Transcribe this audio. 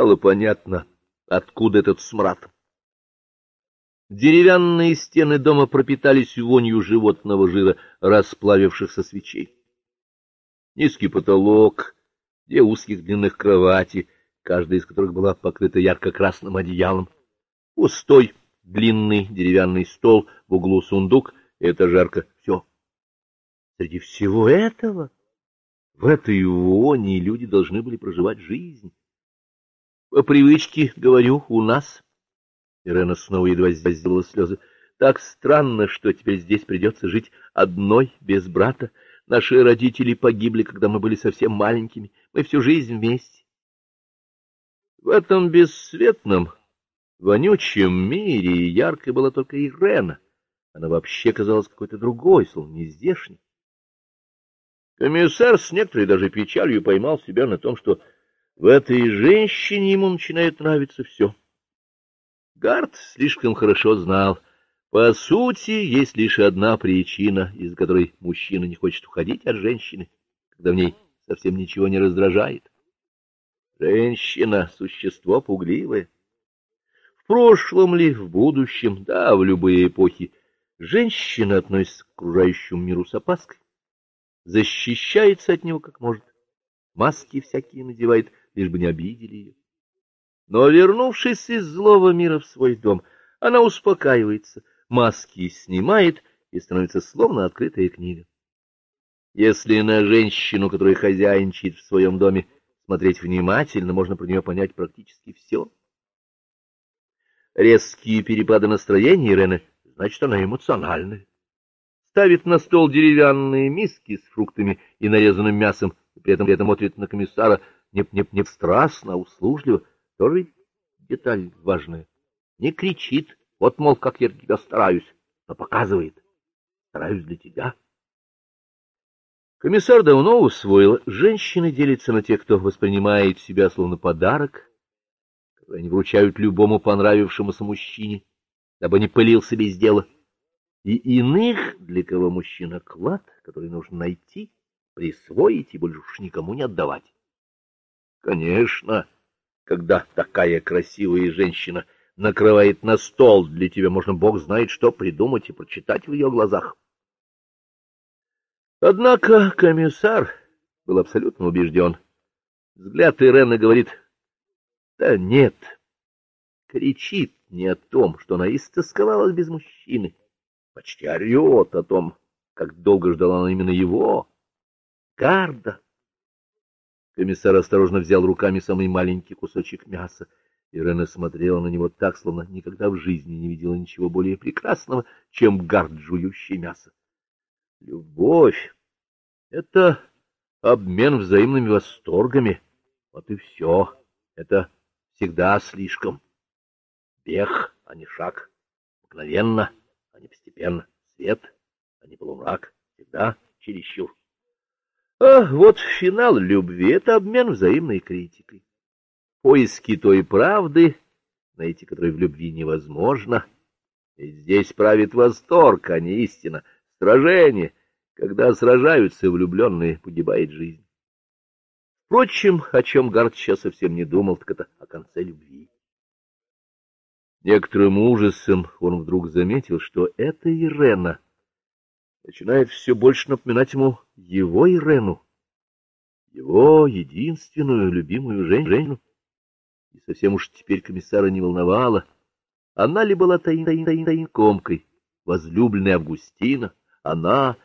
Стало понятно, откуда этот смрад. Деревянные стены дома пропитались вонью животного жира, расплавившихся свечей. Низкий потолок, две узких длинных кровати, каждая из которых была покрыта ярко-красным одеялом, пустой длинный деревянный стол, в углу сундук, это жарко все. Среди всего этого, в этой вони люди должны были проживать жизнь. По привычке, говорю, у нас Ирена снова едва сделала слезы. Так странно, что теперь здесь придется жить одной, без брата. Наши родители погибли, когда мы были совсем маленькими. Мы всю жизнь вместе. В этом бесцветном, вонючем мире яркой была только Ирена. Она вообще казалась какой-то другой, словно не здешней. Комиссар с некоторой даже печалью поймал себя на том, что в этой женщине ему начинает нравиться все. Гард слишком хорошо знал. По сути, есть лишь одна причина, из-за которой мужчина не хочет уходить от женщины, когда в ней совсем ничего не раздражает. Женщина — существо пугливое. В прошлом ли, в будущем, да, в любые эпохи, женщина относится к окружающему миру с опаской, защищается от него как может, маски всякие надевает, лишь бы не обидели ее. Но, вернувшись из злого мира в свой дом, она успокаивается, маски снимает и становится словно открытая книга. Если на женщину, которая хозяйничает в своем доме, смотреть внимательно, можно про нее понять практически все. Резкие перепады настроения Ирены, значит, она эмоциональная. Ставит на стол деревянные миски с фруктами и нарезанным мясом, при этом, при этом смотрит на комиссара не, не, не страстно, а услужливо, тоже деталь важная. Не кричит, вот, мол, как я для тебя стараюсь, но показывает. Стараюсь для тебя. Комиссар давно усвоил, женщины делятся на тех, кто воспринимает себя словно подарок, который они вручают любому понравившемуся мужчине, дабы не пылился без дела, и иных, для кого мужчина клад, который нужно найти, присвоить и больше уж никому не отдавать. Конечно, когда такая красивая женщина накрывает на стол для тебя, можно бог знает что придумать и прочитать в ее глазах. Однако комиссар был абсолютно убежден. Взгляд Ирены говорит, да нет, кричит не о том, что она истосковалась без мужчины, почти орет о том, как долго ждала она именно его, Гарда. Комиссар осторожно взял руками самый маленький кусочек мяса. Ирена смотрела на него так, словно никогда в жизни не видела ничего более прекрасного, чем гард, жующий мясо. Любовь — это обмен взаимными восторгами. Вот и все. Это всегда слишком. Бег, а не шаг. Мгновенно, а не постепенно. Свет, а не полумрак. Всегда чересчур. А вот финал любви — это обмен взаимной критикой. Поиски той правды, найти которой в любви невозможно. И здесь правит восторг, а не истина. Сражение. Когда сражаются влюбленные, погибает жизнь. Впрочем, о чем Гард сейчас совсем не думал, так это о конце любви. Некоторым ужасом он вдруг заметил, что это Ирена — начинает все больше напоминать ему его Ирену, его единственную любимую женщину. И совсем уж теперь комиссара не волновала, она ли была таин, таин, таин, таин комкой, возлюбленной Августина, она